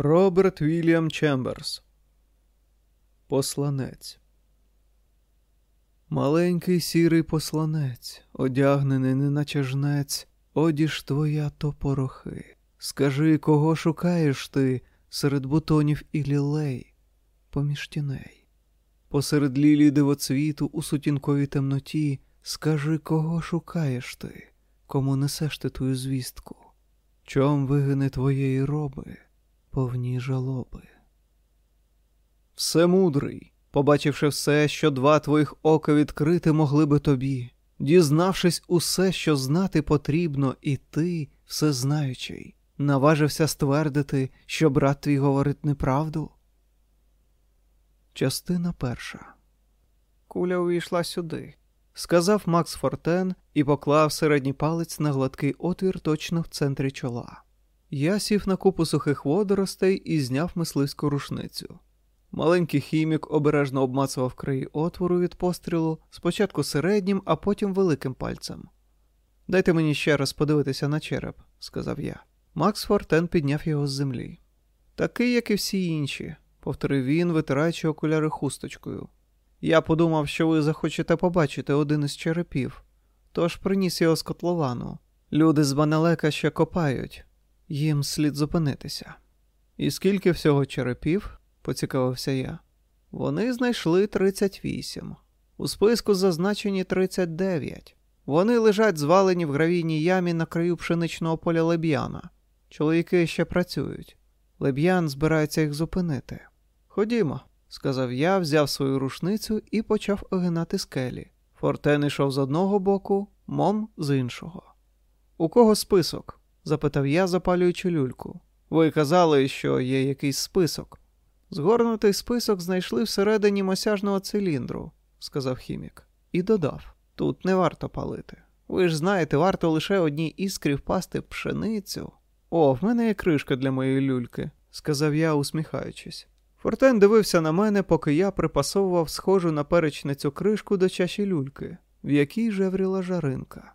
Роберт Вільям Чемберс. Посланець. Маленький сірий посланець, одягнений, неначе жнець, одіж твоя то порохи. Скажи, кого шукаєш ти серед бутонів і лілей, поміж тіней? Посеред лілії дивоцвіту у сутінковій темноті, скажи, кого шукаєш ти, кому несеш ти твою звістку? Чом вигини твоєї роби? Повні жалоби. Всемудрий, побачивши все, що два твоїх ока відкрити могли би тобі, дізнавшись усе, що знати потрібно, і ти, всезнаючий, наважився ствердити, що брат твій говорить неправду. Частина перша. Куля увійшла сюди, сказав Макс Фортен і поклав середній палець на гладкий отвір точно в центрі чола. Я сів на купу сухих водоростей і зняв мисливську рушницю. Маленький хімік обережно обмацував краї отвору від пострілу, спочатку середнім, а потім великим пальцем. Дайте мені ще раз подивитися на череп, сказав я. Макс Фортен підняв його з землі. Такий, як і всі інші, повторив він, витираючи окуляри хусточкою. Я подумав, що ви захочете побачити один із черепів, тож приніс його з котловану. Люди з Баналека ще копають, їм слід зупинитися. І скільки всього черепів, поцікавився я. Вони знайшли 38. У списку зазначені 39. Вони лежать звалені в гравійній ямі на краю пшеничного поля леб'яна. Чоловіки ще працюють. Леб'ян збирається їх зупинити. Ходімо, сказав я, взяв свою рушницю і почав огинати скелі. Фортен йшов з одного боку, мом з іншого. У кого список? Запитав я, запалюючи люльку. Ви казали, що є якийсь список. Згорнутий список знайшли всередині мосяжного циліндру, сказав хімік, і додав: тут не варто палити. Ви ж знаєте, варто лише одній іскрі впасти пшеницю. О, в мене є кришка для моєї люльки, сказав я, усміхаючись. Фортен дивився на мене, поки я припасовував схожу на перечницю кришку до чаші люльки, в якій жевріла жаринка.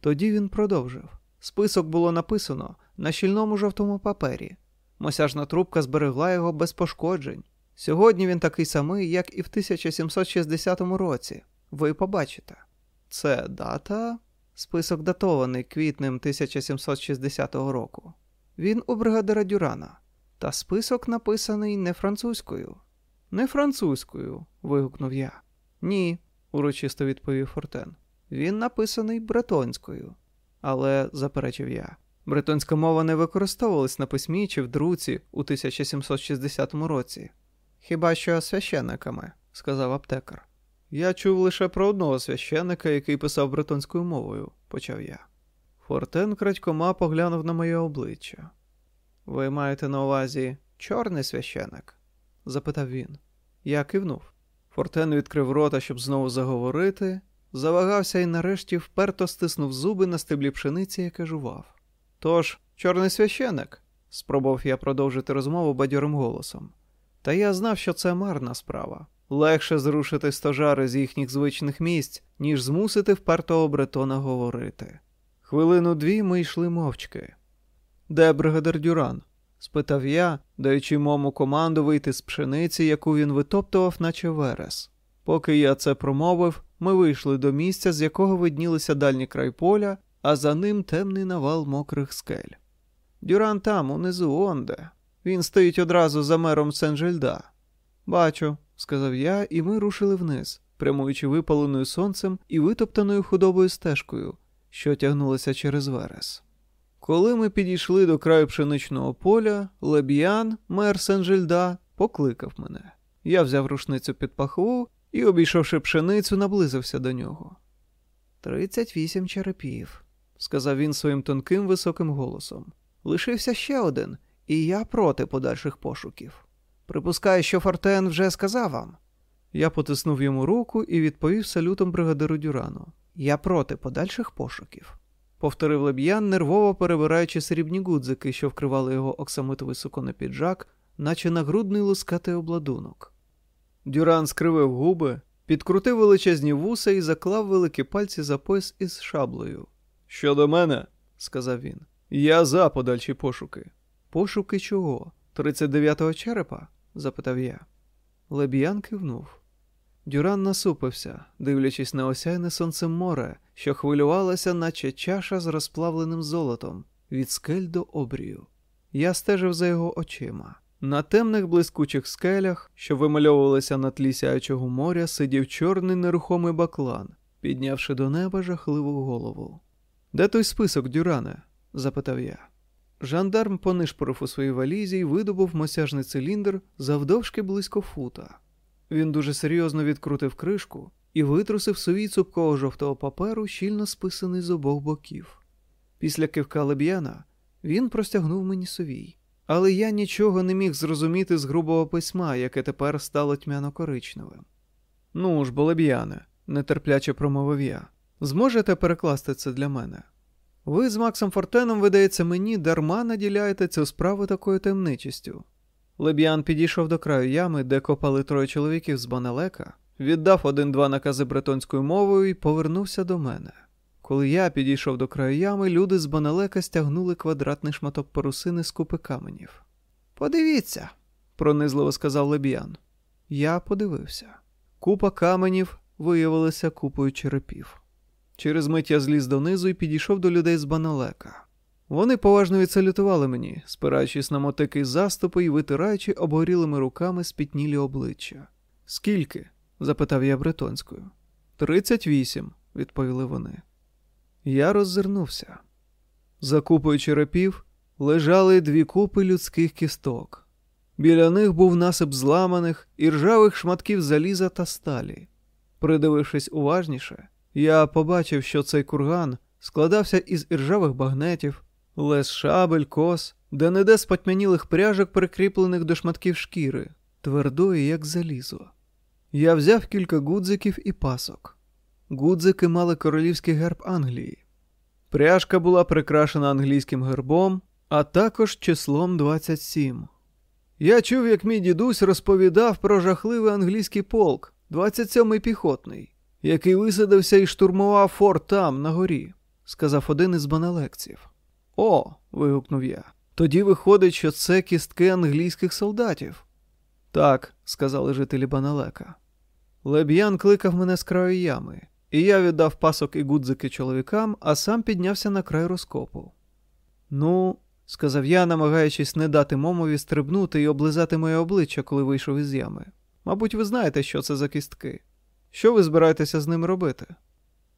Тоді він продовжив. Список було написано на щільному жовтому папері. Мосяжна трубка зберегла його без пошкоджень. Сьогодні він такий самий, як і в 1760 році. Ви побачите. Це дата. Список датований квітнем 1760 року. Він у бригадира Дюрана. Та список написаний не французькою. Не французькою. вигукнув я. Ні, урочисто відповів Фортен. Він написаний бретонською. Але, заперечив я, бретонська мова не використовувалась на письмі чи в друці у 1760 році. Хіба що священниками, сказав аптекар. Я чув лише про одного священника, який писав бретонською мовою, почав я. Фортен крадькома поглянув на моє обличчя. Ви маєте на увазі чорний священик? запитав він. Я кивнув. Фортен відкрив рота, щоб знову заговорити, завагався і нарешті вперто стиснув зуби на стеблі пшениці, яке жував. Тож, чорний священик, спробував я продовжити розмову бадьорим голосом. Та я знав, що це марна справа. Легше зрушити стожари з їхніх звичних місць, ніж змусити впертого бретона говорити. Хвилину дві ми йшли мовчки. Де бригадир Дюран? спитав я, даючи мому команду вийти з пшениці, яку він витоптував, наче верес. Поки я це промовив, ми вийшли до місця, з якого виднілися дальній край поля, а за ним темний навал мокрих скель. Дюран там, унизу, онде. Він стоїть одразу за мером Сен-Жельда. Бачу, сказав я, і ми рушили вниз, прямуючи випаленою сонцем і витоптаною худобою стежкою, що тягнулася через верес. Коли ми підійшли до краю пшеничного поля, Леб'ян, мер Сен-Жельда, покликав мене. Я взяв рушницю під пахву і, обійшовши пшеницю, наблизився до нього. Тридцять вісім черепів, сказав він своїм тонким високим голосом. Лишився ще один, і я проти подальших пошуків. Припускаю, що Фортен вже сказав вам. Я потиснув йому руку і відповів салютом бригадиру Дюрану. Я проти подальших пошуків. Повторив леб'ян, нервово перебираючи срібні гудзики, що вкривали його оксамитовий суконний піджак, наче нагрудний лускатий обладунок. Дюран скривив губи, підкрутив величезні вуса і заклав великі пальці за пояс із шаблею. Щодо мене, сказав він, я за подальші пошуки. Пошуки чого? 39-го черепа? запитав я. Леб'ян кивнув. Дюран насупився, дивлячись на осяйне сонцем море, що хвилювалося, наче чаша з розплавленим золотом від скель до обрію. Я стежив за його очима. На темних блискучих скелях, що вимальовувалися на тлі сяючого моря, сидів чорний нерухомий баклан, піднявши до неба жахливу голову. Де той список, Дюране? запитав я. Жандарм понишпорив у своїй валізі і видобув мосяжний циліндр завдовжки близько фута. Він дуже серйозно відкрутив кришку і витрусив сувій цупкого жовтого паперу, щільно списаний з обох боків. Після кивка леб'яна він простягнув мені сувій, але я нічого не міг зрозуміти з грубого письма, яке тепер стало тьмяно коричневим. Ну ж, бо леб'яне, нетерпляче промовив я, зможете перекласти це для мене? Ви з Максом Фортеном, видається мені, дарма наділяєте цю справу такою таємничістю. Леб'ян підійшов до краю ями, де копали троє чоловіків з Баналека, віддав один-два накази бретонською мовою і повернувся до мене. Коли я підійшов до краю ями, люди з Баналека стягнули квадратний шматок парусини з купи каменів. Подивіться, пронизливо сказав Леб'ян. Я подивився. Купа каменів виявилася купою черепів. Через мить я зліз донизу і підійшов до людей з Баналека. Вони поважно відсалютували мені, спираючись на мотики заступи і витираючи обгорілими руками спітнілі обличчя. Скільки? запитав я бретонською. Тридцять вісім, відповіли вони. Я роззирнувся. За купою черепів лежали дві купи людських кісток. Біля них був насип зламаних і ржавих шматків заліза та сталі. Придивившись уважніше, я побачив, що цей курган складався із іржавих багнетів, лес шабель, кос, де неде спотьмянілих пряжок, прикріплених до шматків шкіри, твердої, як залізо. Я взяв кілька гудзиків і пасок. Гудзики мали королівський герб Англії. Пряжка була прикрашена англійським гербом, а також числом 27. Я чув, як мій дідусь розповідав про жахливий англійський полк, 27-й піхотний, який висадився і штурмував форт там, на горі, сказав один із баналекців. О. вигукнув я. Тоді виходить, що це кістки англійських солдатів. Так, сказали жителі Баналека. Леб'ян кликав мене з краю ями, і я віддав пасок і гудзики чоловікам, а сам піднявся на край розкопу. Ну, сказав я, намагаючись не дати момові стрибнути і облизати моє обличчя, коли вийшов із ями. Мабуть, ви знаєте, що це за кістки. Що ви збираєтеся з ним робити?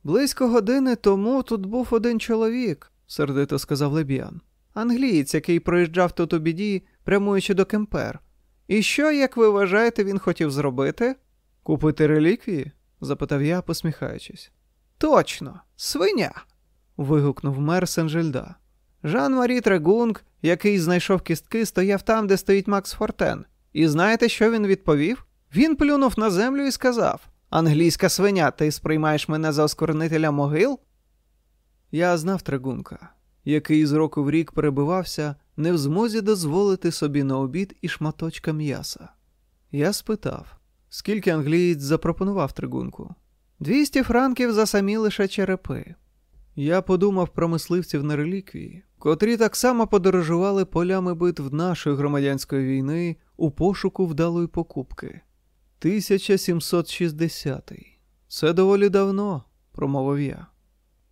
Близько години тому тут був один чоловік, сердито сказав Леб'ян. Англієць, який проїжджав тут у біді, прямуючи до Кемпер. І що, як ви вважаєте, він хотів зробити? Купити реліквії? Запитав я, посміхаючись. Точно, свиня. вигукнув мер Сен-Жильда. Жан Марі Трегунг, який знайшов кістки, стояв там, де стоїть Макс Фортен. І знаєте, що він відповів? Він плюнув на землю і сказав: Англійська свиня, ти сприймаєш мене за оскорнителя могил? Я знав Трегунка, який з року в рік перебивався, не в змозі дозволити собі на обід і шматочка м'яса. Я спитав, скільки англієць запропонував Тригунку? Двісті франків за самі лише черепи. Я подумав про мисливців на реліквії, котрі так само подорожували полями битв нашої громадянської війни у пошуку вдалої покупки. 1760. Це доволі давно, промовив я.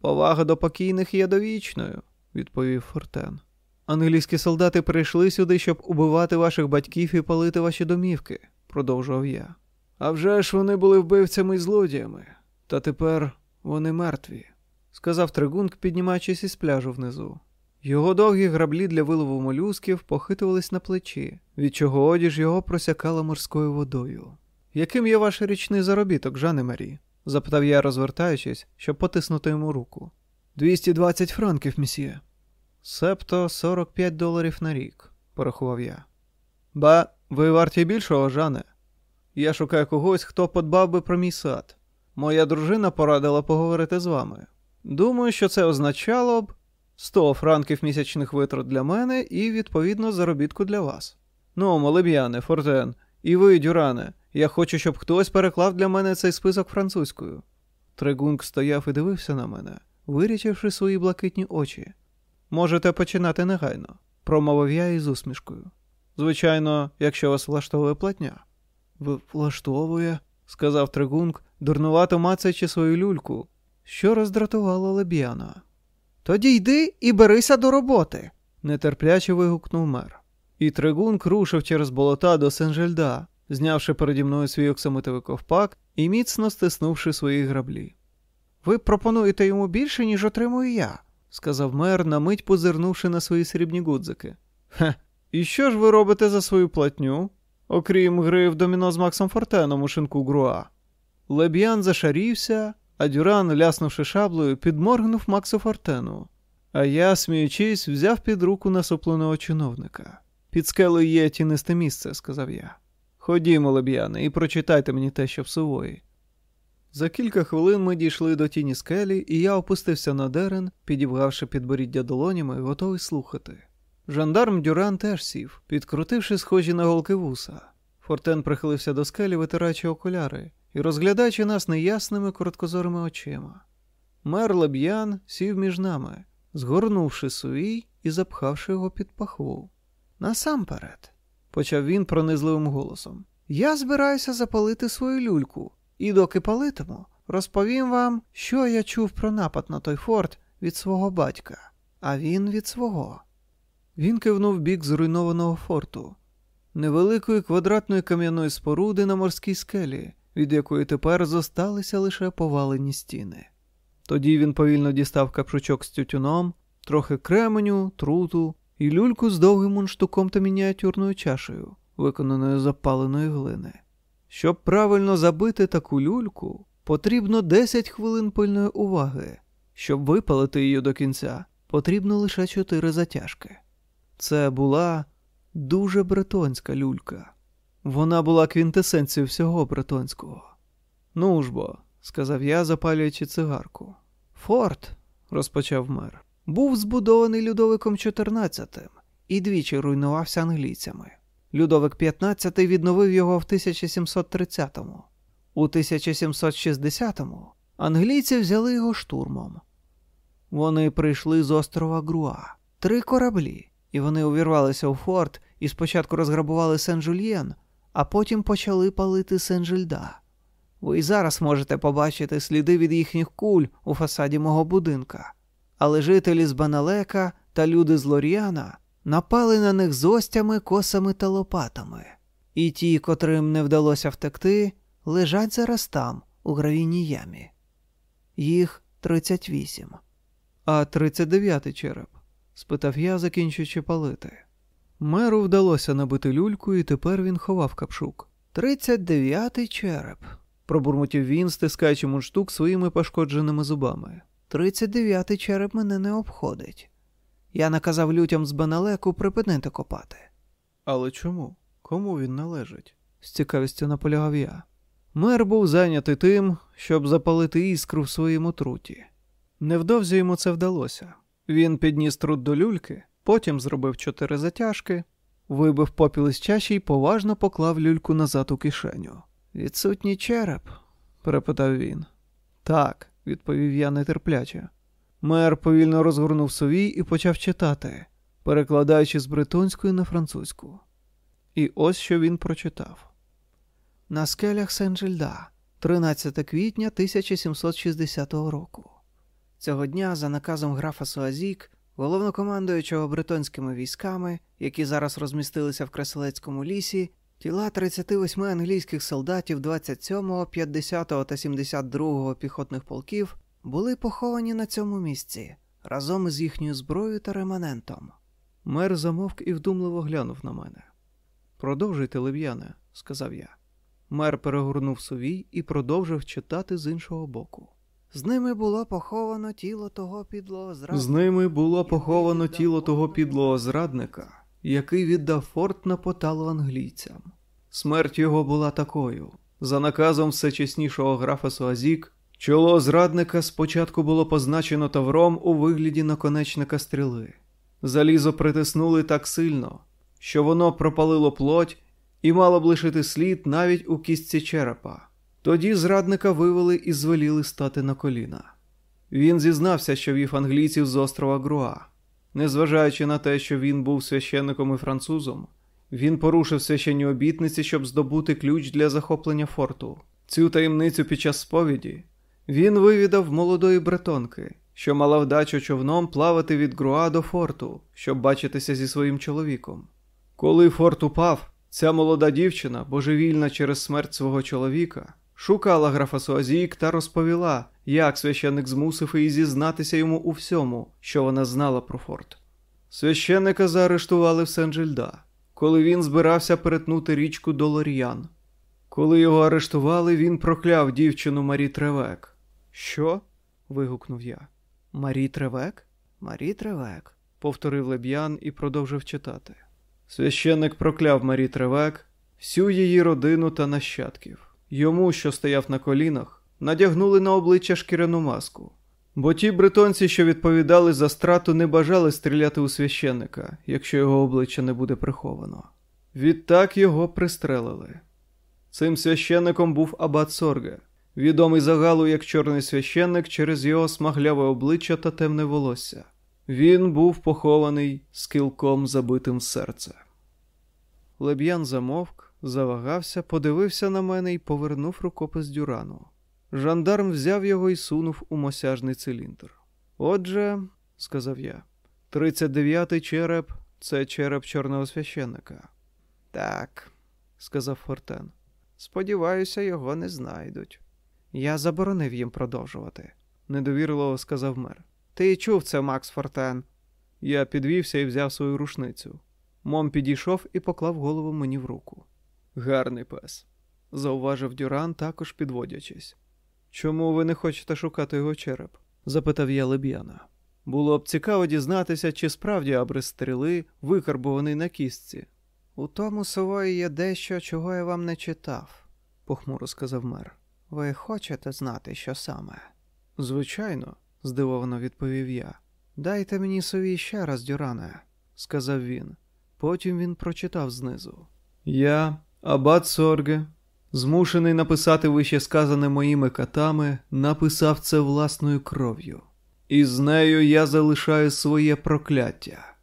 Повага до покійних є довічною, відповів Фортен. Англійські солдати прийшли сюди, щоб убивати ваших батьків і палити ваші домівки, продовжував я. А вже ж вони були вбивцями і злодіями, та тепер вони мертві, сказав Тригунг, піднімаючись із пляжу внизу. Його довгі граблі для вилову молюсків похитувались на плечі, від чого одіж його просякала морською водою. Яким є ваш річний заробіток, Жане Марі? запитав я, розвертаючись, щоб потиснути йому руку. «220 франків, місьє. Себто 45 доларів на рік, порахував я. Ба, ви варті більшого, Жане. Я шукаю когось, хто подбав би про мій сад. Моя дружина порадила поговорити з вами. Думаю, що це означало б 100 франків місячних витрат для мене і, відповідно, заробітку для вас. Ну, молеб'яне, Фортен, і ви, Дюране, я хочу, щоб хтось переклав для мене цей список французькою. Трегунг стояв і дивився на мене, вирічивши свої блакитні очі. Можете починати негайно, промовив я із усмішкою. Звичайно, якщо вас влаштовує платня. Влаштовує, сказав Тригунг, дурнувато мацаючи свою люльку, що роздратувало Леб'яна. Тоді йди і берися до роботи, нетерпляче вигукнув мер. І Тригунг рушив через болота до Сен-Жельда, знявши переді мною свій оксамитовий ковпак і міцно стиснувши свої граблі. Ви пропонуєте йому більше, ніж отримую я, сказав мер, на мить позирнувши на свої срібні гудзики. Хе, і що ж ви робите за свою платню? Окрім гри в доміно з Максом Фортеном у шинку Груа. Леб'ян зашарівся, а Дюран, ляснувши шаблею, підморгнув Максу Фортену. А я, сміючись, взяв під руку насупленого чиновника. Під скелею є тінисте місце, сказав я. Ходімо, леб'яне, і прочитайте мені те, що в сувої. За кілька хвилин ми дійшли до тіні скелі, і я опустився на дерен, підібгавши підборіддя долонями, готовий слухати. Жандарм Дюран теж сів, підкрутивши схожі на голки вуса. Фортен прихилився до скелі, витираючи окуляри, і розглядаючи нас неясними короткозорими очима. Мер Леб'ян сів між нами, згорнувши сувій і запхавши його під пахву. Насамперед, почав він пронизливим голосом, я збираюся запалити свою люльку, і доки палитиму, розповім вам, що я чув про напад на той форт від свого батька, а він від свого. Він кивнув бік зруйнованого форту, невеликої квадратної кам'яної споруди на морській скелі, від якої тепер зосталися лише повалені стіни. Тоді він повільно дістав капшучок з тютюном, трохи кременю, труту і люльку з довгим мунштуком та мініатюрною чашею, виконаною з запаленої глини. Щоб правильно забити таку люльку, потрібно 10 хвилин пильної уваги. Щоб випалити її до кінця, потрібно лише 4 затяжки. Це була дуже бретонська люлька. Вона була квінтесенцією всього бретонського. Ну ж бо, сказав я, запалюючи цигарку. Форт, розпочав мер, був збудований Людовиком XIV і двічі руйнувався англійцями. Людовик XV відновив його в 1730-му. У 1760-му англійці взяли його штурмом. Вони прийшли з острова Груа, три кораблі, і вони увірвалися у форт і спочатку розграбували Сен-Жульєн, а потім почали палити Сен-Жильда. Ви й зараз можете побачити сліди від їхніх куль у фасаді мого будинка, але жителі з Баналека та люди з Лоріана напали на них з остями, косами та лопатами, і ті, котрим не вдалося втекти, лежать зараз там, у гравійній ямі. Їх 38. А 39-й череп? Спитав я, закінчуючи палити. Меру вдалося набити люльку, і тепер він ховав капшук. Тридцять дев'ятий череп, пробурмотів він, стискаючи мундштук своїми пошкодженими зубами. Тридцять дев'ятий череп мене не обходить. Я наказав людям з Беналеку припинити копати. Але чому? Кому він належить? з цікавістю наполягав я. Мер був зайнятий тим, щоб запалити іскру в своєму труті. Невдовзі йому це вдалося. Він підніс трут до люльки, потім зробив чотири затяжки, вибив попіл із чаші і поважно поклав люльку назад у кишеню. Відсутній череп? перепитав він. Так, відповів я нетерпляче. Мер повільно розгорнув совій і почав читати, перекладаючи з бретонської на французьку. І ось що він прочитав: На скелях Сен-Жильда, 13 квітня 1760 року. Цього дня, за наказом графа Суазік, головнокомандуючого бретонськими військами, які зараз розмістилися в Креселецькому лісі, тіла 38 англійських солдатів 27-го, 50-го та 72-го піхотних полків були поховані на цьому місці разом із їхньою зброєю та реманентом. Мер замовк і вдумливо глянув на мене. Продовжуйте, лев'яне, сказав я. Мер перегорнув сувій і продовжив читати з іншого боку. З ними було поховано тіло того підлого зрадника. З ними було поховано тіло того підлого зрадника, який віддав форт на поталу англійцям. Смерть його була такою. За наказом всечеснішого графа Суазік, чоло зрадника спочатку було позначено тавром у вигляді наконечника стріли. Залізо притиснули так сильно, що воно пропалило плоть і мало б лишити слід навіть у кістці черепа. Тоді зрадника вивели і звеліли стати на коліна. Він зізнався, що вів англійців з острова Груа. Незважаючи на те, що він був священником і французом, Він порушив священні обітниці, щоб здобути ключ для захоплення форту. Цю таємницю під час сповіді він вивідав молодої бретонки, що мала вдачу човном плавати від Груа до форту, щоб бачитися зі своїм чоловіком. Коли форт упав, ця молода дівчина, божевільна через смерть свого чоловіка, шукала графа Суазік та розповіла, як священник змусив її зізнатися йому у всьому, що вона знала про форт. Священника заарештували в Сен-Джильда, коли він збирався перетнути річку Долор'ян. Коли його арештували, він прокляв дівчину Марі Тревек. Що? вигукнув я. Марі Тревек? Марі Тревек, повторив Леб'ян і продовжив читати. Священник прокляв Марі Тревек, всю її родину та нащадків. Йому, що стояв на колінах, надягнули на обличчя шкіряну маску. Бо ті бретонці, що відповідали за страту, не бажали стріляти у священника, якщо його обличчя не буде приховано. Відтак його пристрелили. Цим священником був Абат Сорге, відомий загалу як чорний священник через його смагляве обличчя та темне волосся. Він був похований з кілком забитим в серце. Леб'ян замовк, завагався, подивився на мене і повернув рукопис дюрану. Жандарм взяв його і сунув у мосяжний циліндр. Отже, сказав я, 39-й череп це череп чорного священника. Так, сказав Фортен. Сподіваюся, його не знайдуть. Я заборонив їм продовжувати, недовірливо сказав мер. Ти чув це, Макс Фортен. Я підвівся і взяв свою рушницю. Мом підійшов і поклав голову мені в руку. Гарний пес, зауважив Дюран, також підводячись. Чому ви не хочете шукати його череп? запитав я Леб'яна. Було б цікаво дізнатися, чи справді абрис стріли викарбований на кістці. У тому сової є дещо, чого я вам не читав, похмуро сказав мер. Ви хочете знати, що саме? Звичайно, здивовано відповів я. Дайте мені сові ще раз, Дюране, сказав він. Потім він прочитав знизу. Я, Абат Сорге, змушений написати вище сказане моїми катами, написав це власною кров'ю. І з нею я залишаю своє прокляття.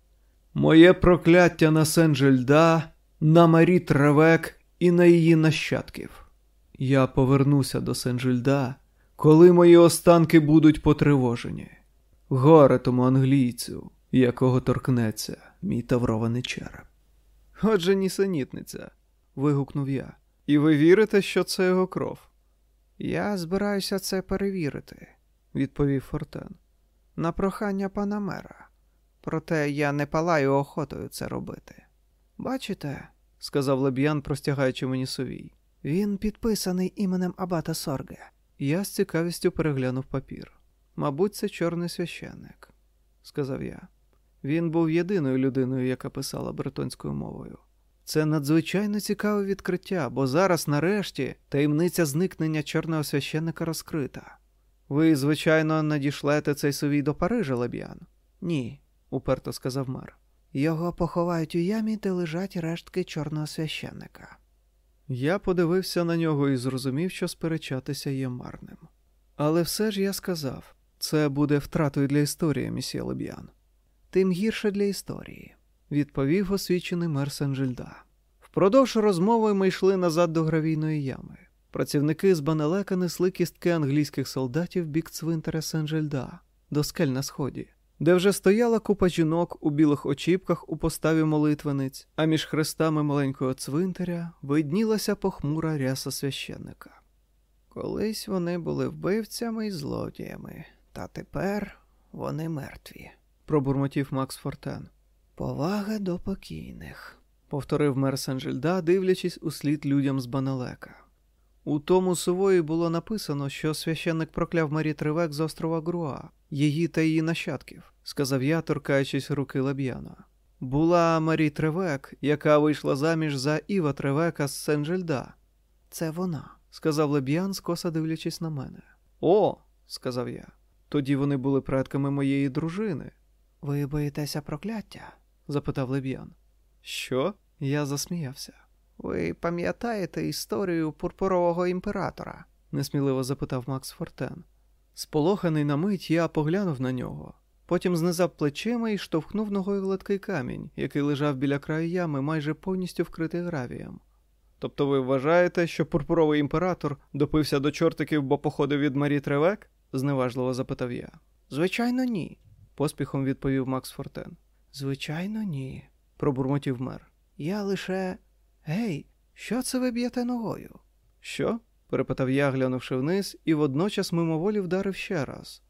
Моє прокляття на Сен-Джельда, на Марі Травек і на її нащадків. Я повернуся до Сен-Джельда, коли мої останки будуть потривожені. Горе тому англійцю, якого торкнеться мій таврований череп. Отже, нісенітниця, вигукнув я. І ви вірите, що це його кров? Я збираюся це перевірити, відповів Фортен. На прохання пана мера. Проте я не палаю охотою це робити. Бачите, сказав Леб'ян, простягаючи мені совій. Він підписаний іменем Абата Сорге. Я з цікавістю переглянув папір. Мабуть, це чорний священник, сказав я. Він був єдиною людиною, яка писала бретонською мовою. Це надзвичайно цікаве відкриття, бо зараз, нарешті, таємниця зникнення чорного священника розкрита. Ви, звичайно, надішлете цей совій до Парижа, Леб'ян? Ні, уперто сказав мер. Його поховають у ямі, де лежать рештки чорного священника. Я подивився на нього і зрозумів, що сперечатися є марним. Але все ж я сказав це буде втратою для історії, місьє Леб'ян. Тим гірше для історії, відповів освічений мер Сен-Жильда. Впродовж розмови ми йшли назад до гравійної ями. Працівники з Банелека несли кістки англійських солдатів бік цвинтаря Сен-Жильда, до скель на сході, де вже стояла купа жінок у білих очіпках у поставі молитвениць, а між хрестами маленького цвинтаря виднілася похмура ряса священника. Колись вони були вбивцями і злодіями, та тепер вони мертві, пробурмотів Макс Фортен. Повага до покійних, повторив мер Сен-Жильда, дивлячись у слід людям з Баналека. У тому сувої було написано, що священник прокляв Марі Тривек з острова Груа, її та її нащадків, сказав я, торкаючись руки Лаб'яна. Була Марі Тревек, яка вийшла заміж за Іва Тревека з Сен-Жильда. Це вона, сказав Леб'ян, скоса дивлячись на мене. О, сказав я. Тоді вони були предками моєї дружини. Ви боїтеся прокляття? Запитав Леб'ян. Що? Я засміявся. Ви пам'ятаєте історію пурпурового імператора? несміливо запитав Макс Фортен. Сполоханий на мить, я поглянув на нього, Потім знизав плечима і штовхнув ногою гладкий камінь, який лежав біля краю ями, майже повністю вкритий гравієм. Тобто ви вважаєте, що пурпуровий імператор допився до чортиків, бо походив від Марі Тревек? зневажливо запитав я. Звичайно, ні, поспіхом відповів Макс Фортен. Звичайно, ні, пробурмотів мер. Я лише. Гей, що це ви б'єте ногою? Що? перепитав я, глянувши вниз, і водночас мимоволі вдарив ще раз.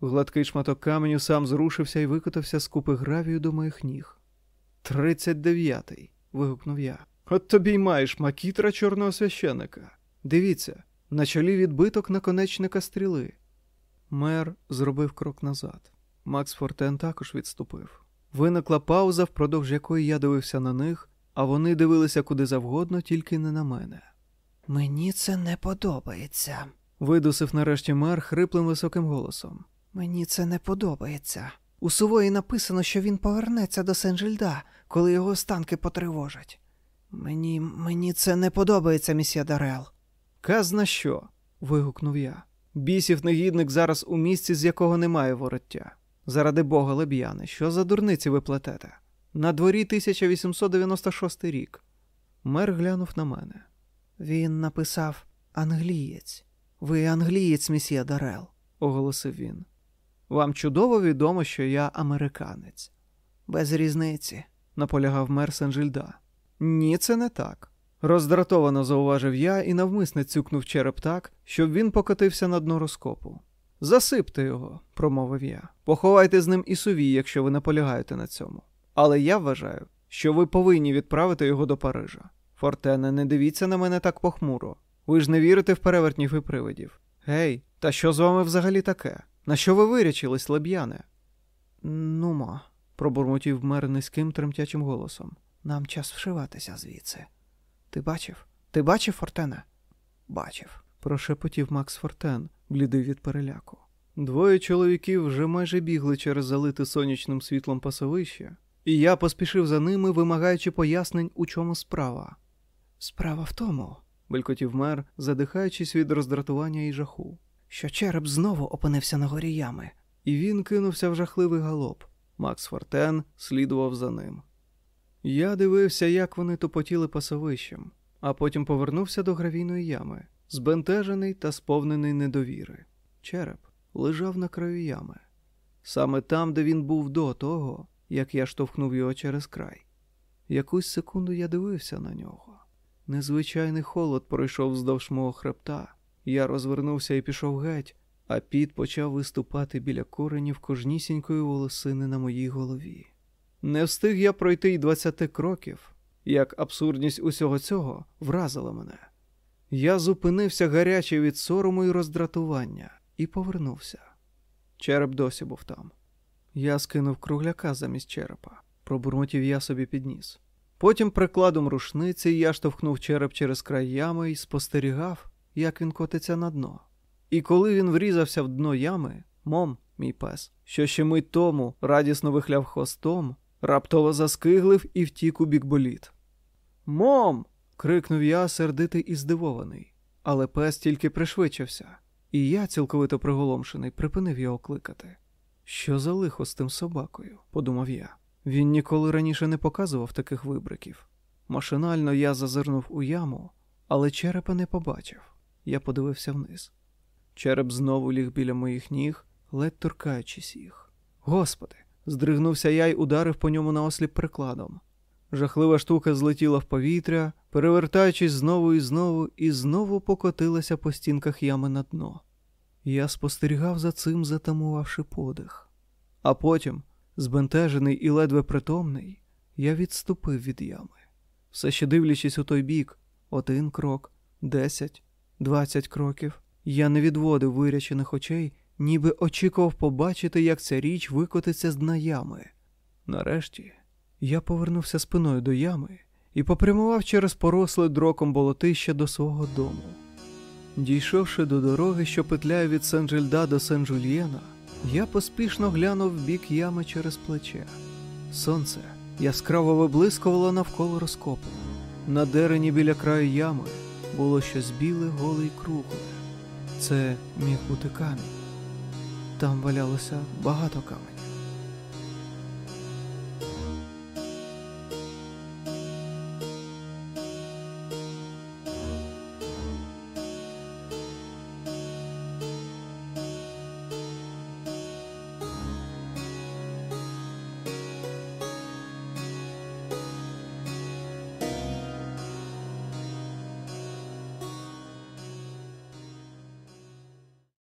Гладкий шматок каменю сам зрушився і викотався з купи гравію до моїх ніг. Тридцять дев'ятий. вигукнув я. От тобі й маєш макітра чорного священика. Дивіться, на чолі відбиток наконечника стріли. Мер зробив крок назад. Макс Фортен також відступив. Виникла пауза, впродовж якої я дивився на них, а вони дивилися куди завгодно, тільки не на мене. Мені це не подобається, видусив нарешті мер хриплим високим голосом. Мені це не подобається. У сувої написано, що він повернеться до Сен-Жильда, коли його останки потривожать. Мені мені це не подобається, місьє Дарел. Казна що? вигукнув я. Бісів негідник зараз у місці, з якого немає вороття. Заради бога, леб'яне, що за дурниці ви плетете? На дворі 1896 рік. Мер глянув на мене. Він написав англієць. Ви англієць, місьє Дарел, оголосив він. Вам чудово відомо, що я американець. Без різниці, наполягав мер Сен-Жильда. Ні, це не так. Роздратовано зауважив я і навмисне цюкнув череп так, щоб він покотився на дно розкопу. Засипте його, промовив я. Поховайте з ним і сувій, якщо ви наполягаєте на цьому. Але я вважаю, що ви повинні відправити його до Парижа. Фортене, не дивіться на мене так похмуро. Ви ж не вірите в перевертнів і привидів. Гей, та що з вами взагалі таке? На що ви вирячились, леб'яне? Нумо, пробурмотів мер низьким тремтячим голосом. Нам час вшиватися звідси. Ти бачив? Ти бачив Фортена? Бачив, прошепотів Макс Фортен, блідий від переляку. Двоє чоловіків вже майже бігли через залите сонячним світлом пасовище, і я поспішив за ними, вимагаючи пояснень, у чому справа. Справа в тому, белькотів мер, задихаючись від роздратування і жаху, що череп знову опинився на горі ями. І він кинувся в жахливий галоп. Макс Фортен слідував за ним. Я дивився, як вони тупотіли пасовищем, а потім повернувся до гравійної ями, збентежений та сповнений недовіри. Череп лежав на краю ями, саме там, де він був до того, як я штовхнув його через край. Якусь секунду я дивився на нього. Незвичайний холод пройшов вздовж мого хребта. Я розвернувся і пішов геть, а піт почав виступати біля коренів кожнісінької волосини на моїй голові. Не встиг я пройти й двадцяти кроків, як абсурдність усього цього вразила мене. Я зупинився гарячий від сорому і роздратування і повернувся. Череп досі був там. Я скинув кругляка замість черепа, пробурмотів я собі підніс. Потім прикладом рушниці я штовхнув череп через край ями і спостерігав, як він котиться на дно. І коли він врізався в дно ями, мом, мій пес, що ще мить тому радісно вихляв хвостом, раптово заскиглив і втік у бік боліт. Мом. Крикнув я, сердитий і здивований, але пес тільки пришвидшився, і я, цілковито приголомшений, припинив його кликати. Що за лихо з тим собакою? подумав я. Він ніколи раніше не показував таких вибриків. Машинально я зазирнув у яму, але черепа не побачив. Я подивився вниз. Череп знову ліг біля моїх ніг, ледь торкаючись їх. Господи, здригнувся я й ударив по ньому наосліп прикладом. Жахлива штука злетіла в повітря, перевертаючись знову і знову, і знову покотилася по стінках ями на дно. Я спостерігав за цим, затамувавши подих. А потім, збентежений і ледве притомний, я відступив від ями. Все ще дивлячись у той бік, один крок, десять, двадцять кроків, я не відводив вирячених очей, ніби очікував побачити, як ця річ викотиться з дна ями. Нарешті я повернувся спиною до ями і попрямував через поросле дроком болотище до свого дому. Дійшовши до дороги, що петляє від Сен-Жильда до Сен-Жульєна, я поспішно глянув в бік ями через плече. Сонце яскраво виблискувало навколо розкопу. На дерені біля краю ями було щось біле, голе й кругле. Це міг бути камінь. Там валялося багато камень.